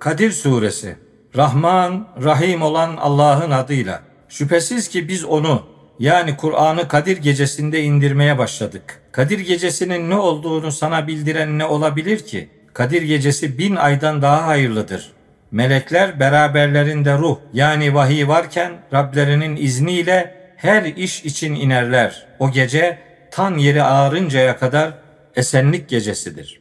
Kadir Suresi Rahman, Rahim olan Allah'ın adıyla. Şüphesiz ki biz onu yani Kur'an'ı Kadir gecesinde indirmeye başladık. Kadir gecesinin ne olduğunu sana bildiren ne olabilir ki? Kadir gecesi bin aydan daha hayırlıdır. Melekler beraberlerinde ruh yani vahiy varken Rablerinin izniyle her iş için inerler. O gece tan yeri ağarıncaya kadar esenlik gecesidir.